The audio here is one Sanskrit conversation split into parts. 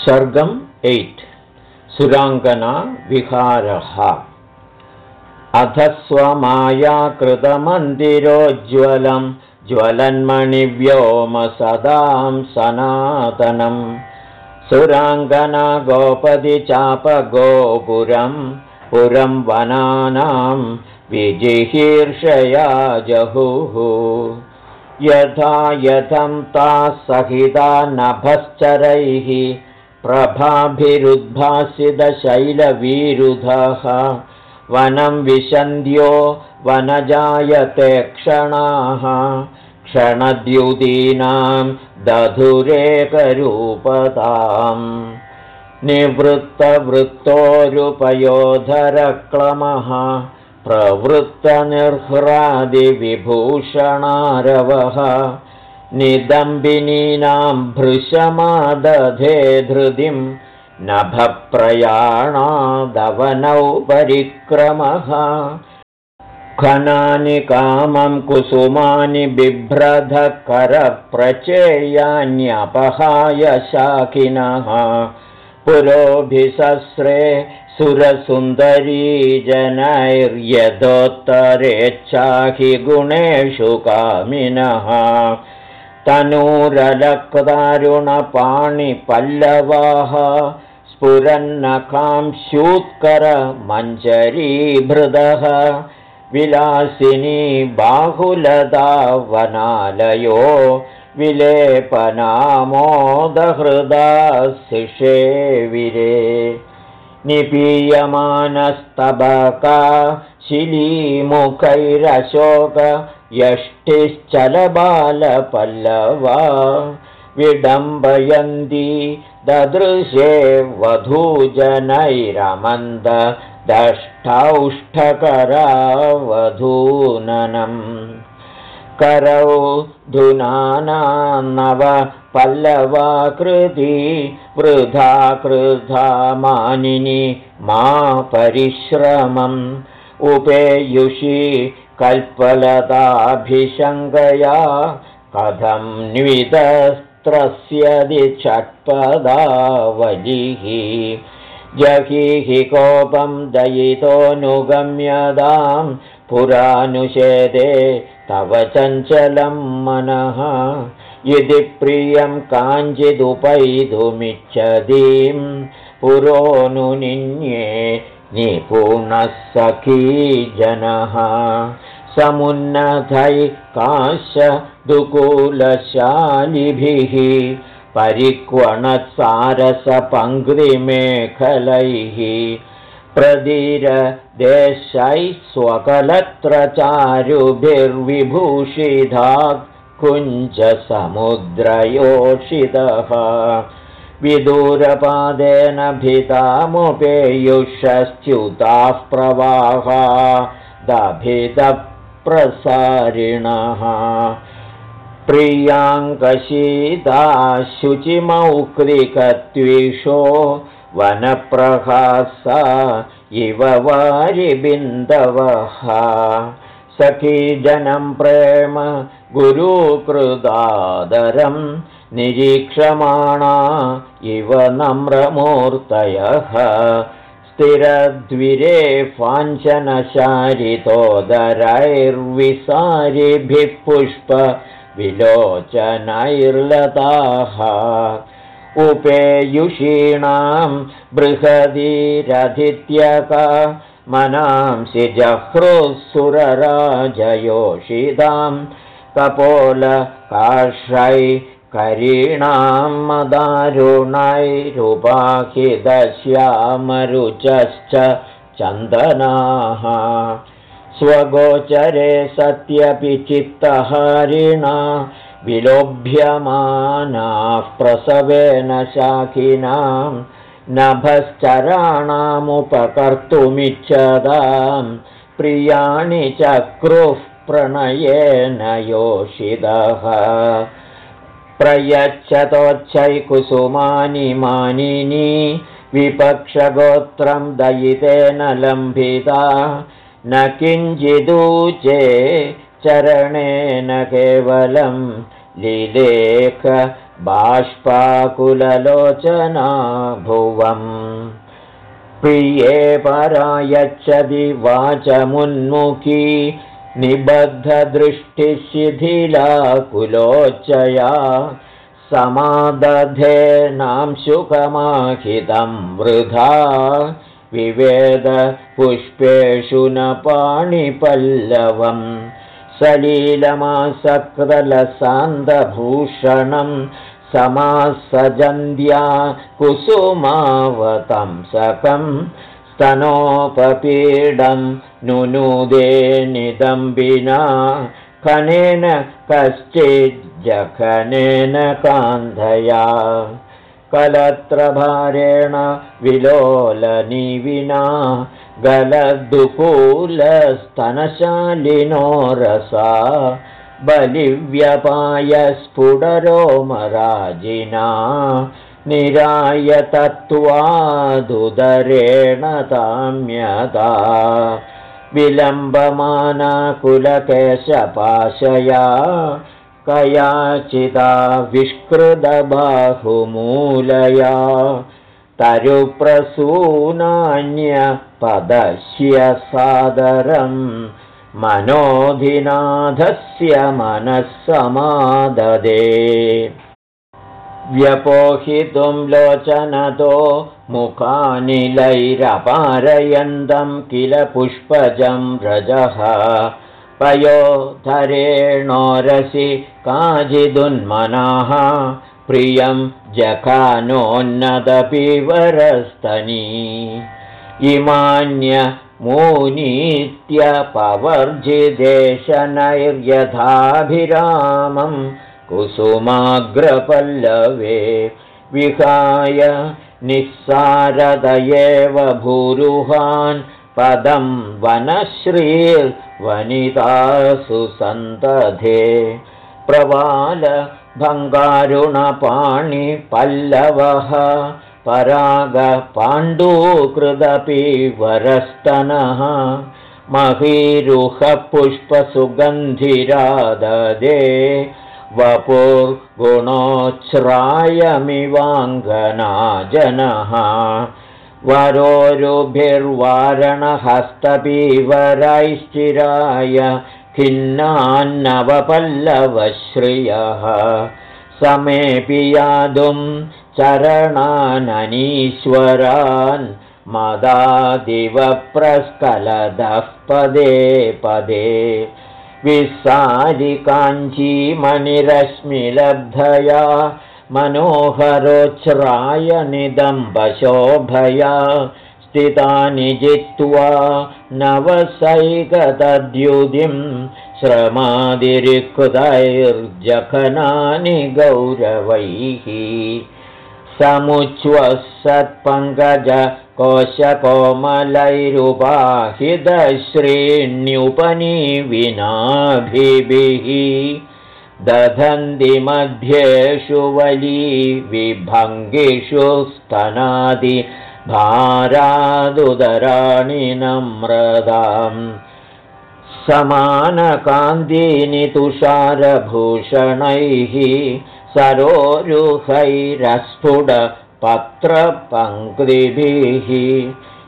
सर्गम् एय्ट्। सुराङ्गनाविहारः अथ स्वमायाकृतमन्दिरोज्ज्वलं ज्वलन्मणिव्योमसदां सनातनं सुराङ्गना गोपदि चापगोपुरं पुरं वनानां विजिहीर्षया जहुः यथा यथं ताः सहिता नभश्चरैः प्रभाभिरुद्भासितशैलवीरुधः। वनं विशन्द्यो वनजायते क्षणाः। क्षणद्युतीनां दधुरेकरूपताम्। निवृत्तवृत्तोरुपयोधरक्लमः। प्रवृत्तनिर्ह्रादिविभूषणारवः निदम्बिनीनां भृशमादधे धृतिं नभप्रयाणादवनौ परिक्रमः। खनानि कामं कुसुमानि बिभ्रधकरप्रचेयान्यपहाय शाकिनः। पुरोभिसस्रे सुरसुन्दरी जनैर्यदोत्तरेच्छाहि गुणेषु कामिनः तनूरलक्तारुणपाणिपल्लवाः स्फुरन्नकांस्यूत्करमञ्जरीभृदः विलासिनी बाहुलदा वनालयो विलेपनामोदहृदा शिषेविरे निपीयमानस्तबका शिलीमुखैरशोक यष्टिश्चलबालपल्लवा विडम्बयन्ती ददृशे वधूजनैरमन्द दष्टौष्ठकरावधूननम् करौ धुनाना नव पल्लवाकृति वृथा कृधा मानिनि मा परिश्रमम् उपेयुषी कल्पलताभिषङ्गया कथं न्वितस्त्रस्यदि षट्पदावलिः जहिहि कोपं दयितोऽनुगम्यतां पुरानुषेदे तव चञ्चलं मनः। यदि प्रियं काञ्चिदुपैधुमिच्छतीं पुरोनुनिन्ये निपुणः सखी जनः समुन्नतैकाशदुकूलशालिभिः परिक्वणत्सारसपङ्क्तिमेखलैः प्रदीरदेशैः स्वकलत्र चारुभिर्विभूषिधा कुञ्जसमुद्रयोषितः विदूरपादेन भितामुपेयुषश्च्युताः प्रवाहा दभितप्रसारिणः। प्रियाङ्कशीता शुचिमौक्लिकत्विषो वनप्रहासा इव वारिबिन्दवः। सखीजनं प्रेम गुरुकृदादरम् निरीक्षमाणा इव नम्रमूर्तयः। स्थिरद्विरे फाञ्छनशारितोदरैर्विसारिभिः पुष्पविलोचनैर्लताः। उपेयुषीणां बृहदीरधित्यका मनांसि जह्रुसुरराजयोषितां। कपोलकाश्रै करीणां मदारुणैरुपाहिदश्यामरुचश्च चन्दनाः। स्वगोचरे सत्यपि चित्तहारिणा विलोभ्यमानाः प्रसवेन शाखिनां नभश्चराणामुपकर्तुमिच्छदां प्रियाणि चक्रुः प्रणयेन योषितः प्रयच्छतोच्छैकुसुमानि मानिनी विपक्षगोत्रं दयितेन लम्भिता न चरणेन केवलं लिलेख बाष्पाकुललोचना भुवम्। प्रिये परायच्छति वाचमुन्मुखी निबद्धदृष्टिशिथिलाकुलोच्चया समादधेनांशुकमाहितं वृथा विवेदपुष्पेषु न पाणिपल्लवम् सलीलमासकृतलसान्दभूषणं समासजन्द्या कुसुमावतंसकं स्तनोपपीडं नुनुदे निदम्बिना खनेन कश्चिज्जखनेन कान्धया। कलत्रभारेण विलोलनी विना गलदुकूलस्तनशालिनो रसा बलिव्यपायस्फुटरोमराजिना निरायतत्त्वादुदरेण ताम्यता विलम्बमानाकुलकेशपाशया कयाचिदा विष्कृतबाहुमूलया तरुप्रसूनान्यपदस्य सादरम् मनोधिनाथस्य मनः समाददे व्यपोहितुं लोचनतो मुखानिलैरपारयन्तं किल पुष्पजं रजः। पयोधरेणोरसि काजिदुन्मनाः प्रियं जखानोन्नदपिवरस्तनी इमान्यमूनीत्यपवर्जिदेशनैर्यथाभिरामं कुसुमाग्रपल्लवे विहाय निःसारद एव भूरुहान् पदं वनश्रीर्वनितासु सन्तधे प्रवालभङ्गारुणपाणिपल्लवः परागपाण्डूकृदपि वरस्तनः महीरुहपुष्पसुगन्धिराददे वपुर्गुणोच्छ्रायमिवाङ्गना जनः वरोरुभिर्वारणहस्तपीवरैश्चिराय खिन्नान्नवपल्लवश्रियः। समेऽपि यादुं चरणाननीश्वरान् मदादिवप्रस्कलदः पदे पदे विस्सारिकाञ्चीमणिरश्मिलब्धया मनोहरोच्छ्रायनिदम्बशोभया स्थितानि जित्वा नवसैकतद्युतिं श्रमादिरिकृतैर्जखनानि गौरवैः समुच्वसत्पङ्कज कोशकोमलैरुपाहितश्रीण्युपनीविनाभिभिः दधन्ति मध्येषु वली विभङ्गिषु स्तनादि भारादुदराणि नम्रदाम् समानकान्तीनि तुषारभूषणैः सरोरुहैरस्फुटपत्रपङ्क्तिभिः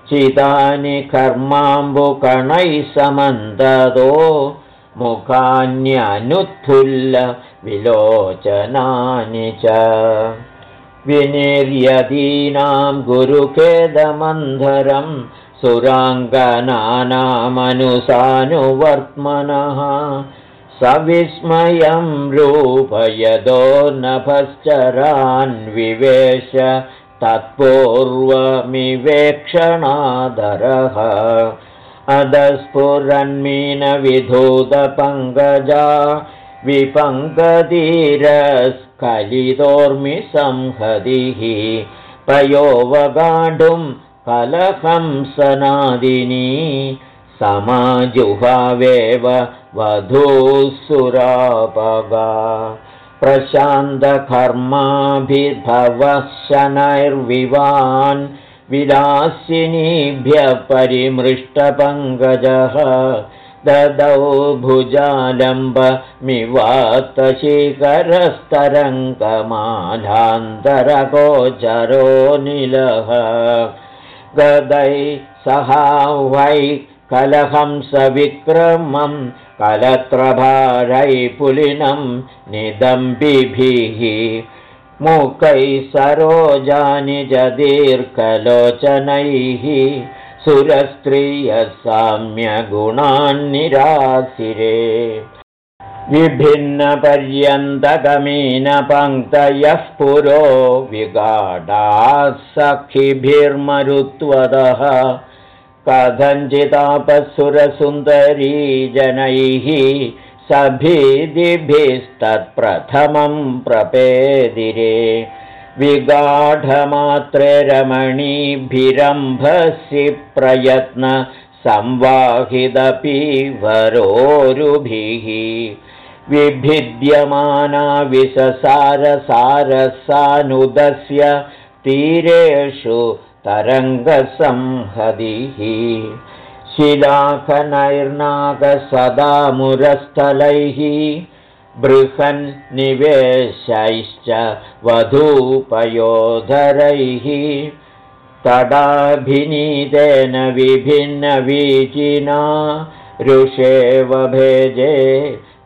चितानि कर्माम्बुकणैः समन्ददो विलोचनानि च। विनिर्यदीनां गुरुखेदमन्धरं सुराङ्गनानामनुसानुवर्त्मनः सविस्मयं रूपयदो नभश्चरान्विवेश तत्पूर्वमिवेक्षणादरः। अधस्फुरन्मीनविधूतपङ्कजा विपङ्कधीरस्खलितोर्मिसंहतिः पयोवगाढुं कलहंसनादिनी समाजुहावेव वधूसुरापगा प्रशान्तकर्माभिर्भवः शनैर्विवान् विलासिनीभ्यः परिमृष्टपङ्कजः। ददौ भुजालम्बमिवातशिखरस्तरङ्गमालान्तरगोचरो निलः। गदै सहा वै कलहंसविक्रमं कलत्रभारैपुलिनं निदम्बिभिः मुखैः सरोजानि च दीर्घलोचनैः सुरस्त्रियसाम्यगुणान्निरासिरे विभिन्नपर्यन्तगमीनपङ्क्तयः पुरो विगाढाः सखिभिर्मरुत्वदः कथञ्चितापःसुरसुन्दरी जनैः सभीदिभिस्तत्प्रथमं प्रपेदिरे विगाढमात्रे रमणीभिरम्भसि प्रयत्न संवाहिदपि वरोरुभिः विभिद्यमाना विससारसारसानुदस्य तीरेषु तरङ्गसंहदिः। शिलाखनैर्नागसदामुरस्थलैः बृहन्निवेशैश्च वधूपयोधरैः। तडाभिनीतेन विभिन्नवीचिना ऋषेव भेजे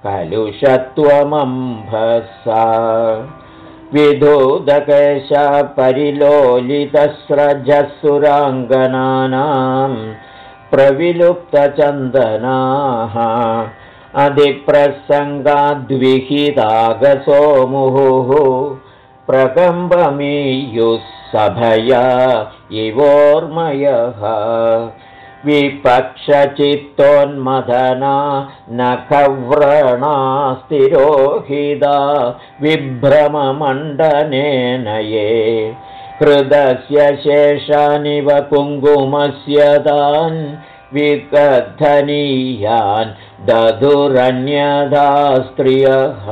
कलुषत्वमम्भसा विधूदकेशपरिलोलितस्रजसुराङ्गनानाम् प्रविलुप्तचन्दनाः अधिप्रसङ्गाद्विहितागसो मुहुः प्रकम्बमीयुः सभया इवोर्मयः विपक्षचित्तोन्मदना नखव्रणा विभ्रममण्डनेन ये हृदस्य शेषानिव कुङ्कुमस्य तान् विकथनीयान् दधुरन्यधा स्त्रियः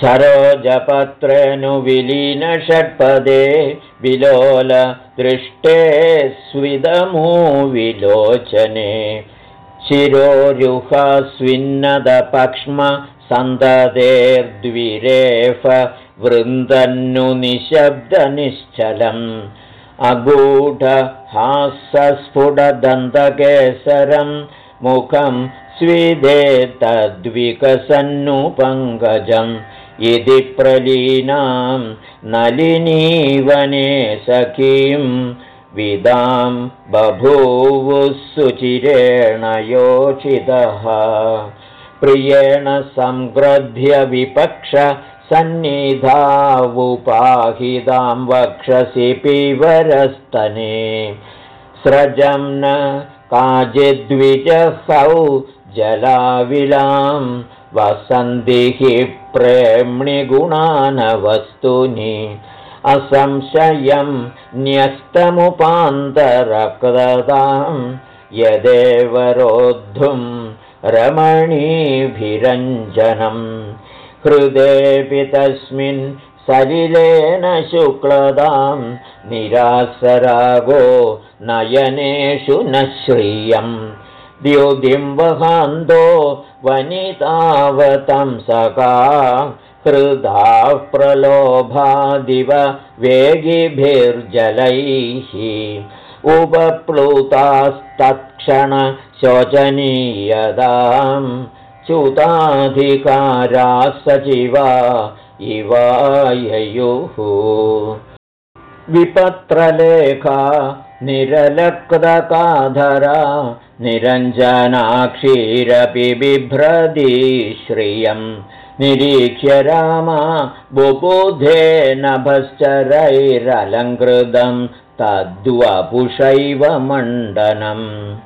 सरोजपत्रेऽनुविलीनषट्पदे विलोल दृष्टे स्विदमूविलोचने सन्ततेर्द्विरेफ वृन्दन्नु निःशब्दनिश्चलम् अगूढहासस्फुटदन्तकेसरं मुखं स्विदेतद्विकसन्नुपङ्कजम् इति प्रलीनां नलिनीवने सखीं विदां बभूवुः योचितः। प्रियेण संग्रध्य विपक्ष सन्निधावुपाहितां वक्षसि पिवरस्तने स्रजं न काचिद्विजहौ जलाविलां वसन्तिः प्रेम्णिगुणानवस्तुनि असंशयं न्यस्तमुपान्तरकृतां यदेव रोद्धुं रमणीभिरञ्जनम् हृदेऽपि तस्मिन् सलिलेन शुक्लदां निरासरागो नयनेषु न श्रियम् द्युदिम्बहान्तो वनितावतं सका हृदाः प्रलोभादिव वेगिभिर्जलैः उपप्लुतास्तत्क्षणशोचनीयदाम् च्युताधिकाराः सचिवा इवाययुः विपत्रलेखा निरलकृतकाधरा निरञ्जनाक्षीरपि बिभ्रदी श्रियं। निरीक्ष्य रामा बुबुधे नभश्चरैरलङ्कृतं तद्वपुषैव मण्डनम्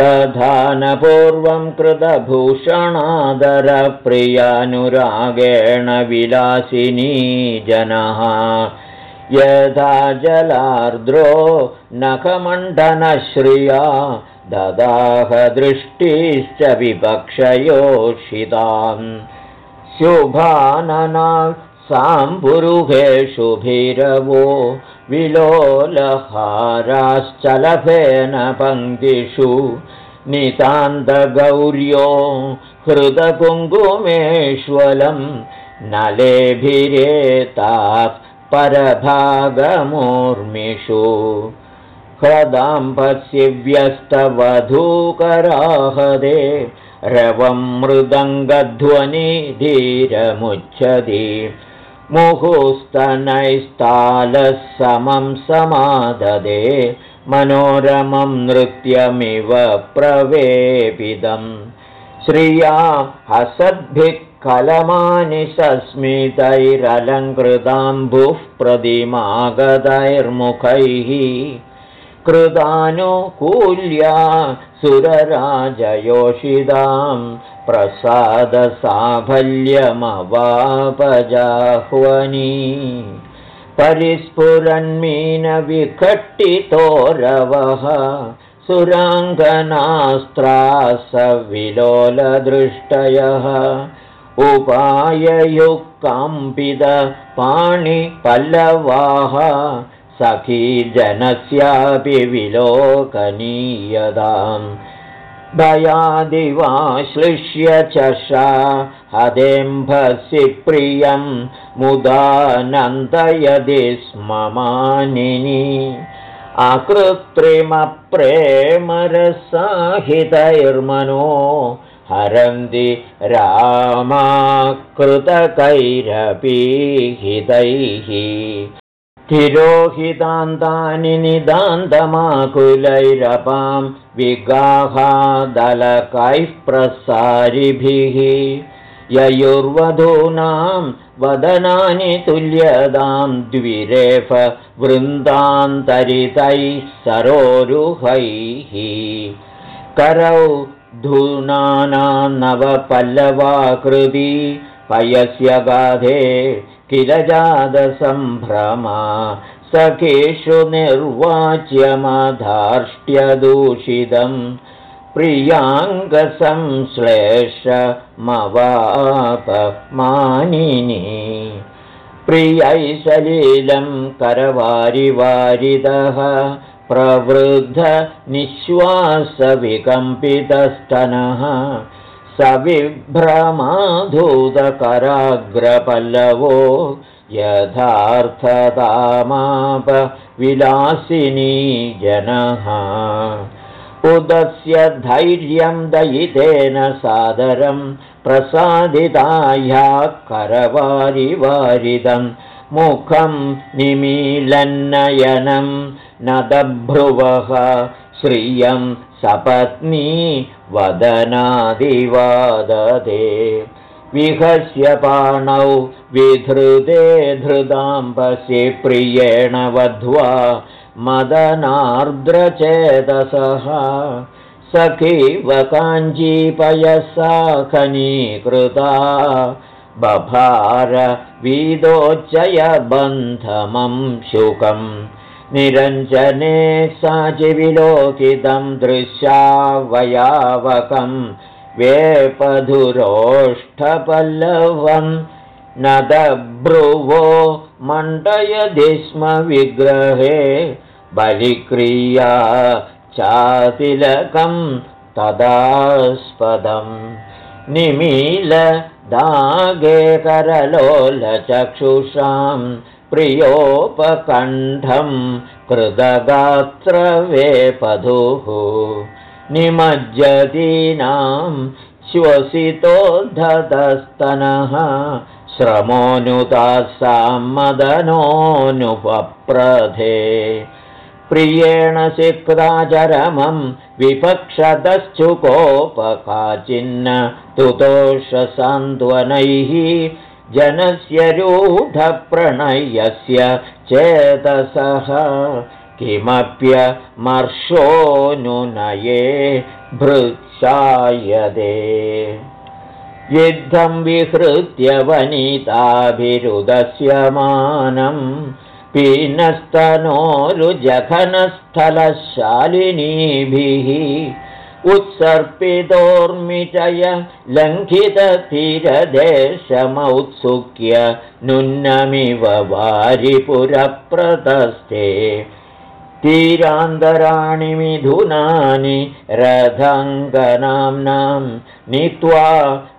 तथा न पूर्वं कृतभूषणादरप्रियानुरागेण विलासिनी जनः यथा जलार्द्रो नखमण्डनश्रिया ददाहदृष्टिश्च विपक्षयोषिताम् शुभानना साम्बुरुहेषु भीरवो विलोलहाराश्चलफेन पङ्क्तिषु नितान्तगौर्यो हृदकुङ्कुमेश्वलं नलेभिरेताः परभागमूर्मिषु ह्रदाम्बस्य व्यस्तवधूकराहदे रवं मृदङ्गध्वनिधीरमुच्छति मुहुस्तनैस्तालः समं समाददे मनोरमं नृत्यमिव प्रवेपिदम्। श्रिया हसद्भिः कलमानि सस्मितैरलङ्कृताम्बुः प्रतिमागतैर्मुखैः कृतानुकूल्या सुरराजयोषितां प्रसादसाफल्यमवापजाह्वनी। परिस्फुरन्मीनविकट्टितोरवः सुराङ्गनास्त्रासविलोलदृष्टयः उपाययुक्कम्पितपाणिपल्लवाः सखीजनस्यापि विलोकनीयताम्। दयादिवाश्लिष्य चषा हदेम्भसि प्रियं मुदानन्दयदि स्म मानिनी अकृत्रिमप्रेमरसाहितैर्मनो हरन्ति रामाकृतकैरपीहितैः। तिरोहितान्तानि निदान्तमाकुलैरपां विगाहादलकैः प्रसारिभिः। ययुर्वधूनां वदनानि तुल्यतां द्विरेफ वृन्दान्तरितैः सरोरुहैः। करौ धूनानां नवपल्लवाकृति पयस्य गाधे किल जातसम्भ्रमा? सखेषु निर्वाच्यमधार्ष्ट्यदूषितं प्रियाङ्गसंश्लेषमवापमानिनी प्रियै सलीलं करवारिवारिदः प्रवृद्धनिःश्वासविकम्पितस्तनः सविभ्रमाधूतकराग्रपल्लवो यथार्थतामापविलासिनी जनः उदस्य धैर्यं दयितेन सादरं प्रसादिताया करवारिवारिदं मुखं निमीलन्नयनं नदभ्रुवः श्रियं सपत्नी वदनादिवाददे विहस्य पाणौ विधृते धृताम्बसि प्रियेण वध्वा मदनार्द्रचेतसः। सखीव काञ्जीपयसा खनीकृता बभारवीदोच्चयबन्धमं शुकम् निरञ्जने साचिविलोकितं दृश्यावयावकं वेपधुरोष्ठपल्लवं नदभ्रुवो मण्डयदि स्म विग्रहे बलिक्रिया चातिलकं तदास्पदम् निमीलदागे करलोलचक्षुषां प्रियोपकण्ठं कृदगात्रवेपधुः निमज्जतीनां श्वसितोद्धतस्तनः श्रमोऽनुतासां मदनोऽनुपप्रधे। प्रियेण सिक्ताचरमं विपक्षतश्चुकोपकाचिन्न तुतोषसान्त्वनैः जनस्य रूढप्रणयस्य चेतसः किमप्यमर्षोऽनुनये भृत्सायदे। युद्धं विहृत्य वनिताभिरुदस्य मानं पीनस्तनोरुजघनस्थलशालिनीभिः उत्सर्पितोर्मिचय लङ्घिततीरदेशमौत्सुक्य नुन्नमिव वारिपुरप्रतस्थे। तीरान्तराणि मिथुनानि रथङ्गनाम्नां नीत्वा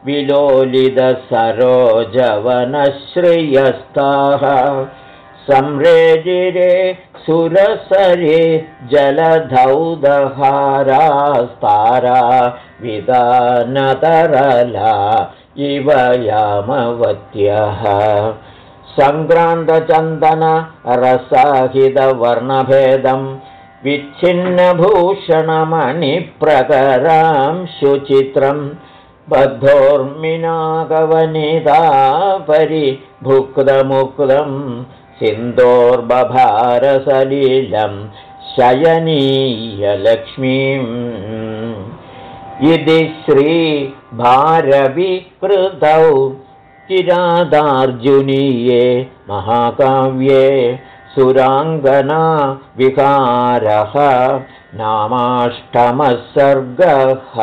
विलोलितसरोजवनश्रियस्ताः संरेजिरे सुरसरे जलधौदहारास्तारा विदानतरला इव यामवत्यः। सङ्क्रान्तचन्दनरसाहितवर्णभेदं विच्छिन्नभूषणमणिप्रकरां शुचित्रं बद्धोर्मिनागवनिदा परिभुक्तमुक्तं सिन्दोर्बभारसलीलं शयनीयलक्ष्मीम्। इति श्रीभारविकृतौ किरादार्जुनीये महाकाव्ये सुराङ्गना विकारः नामाष्टमः सर्गः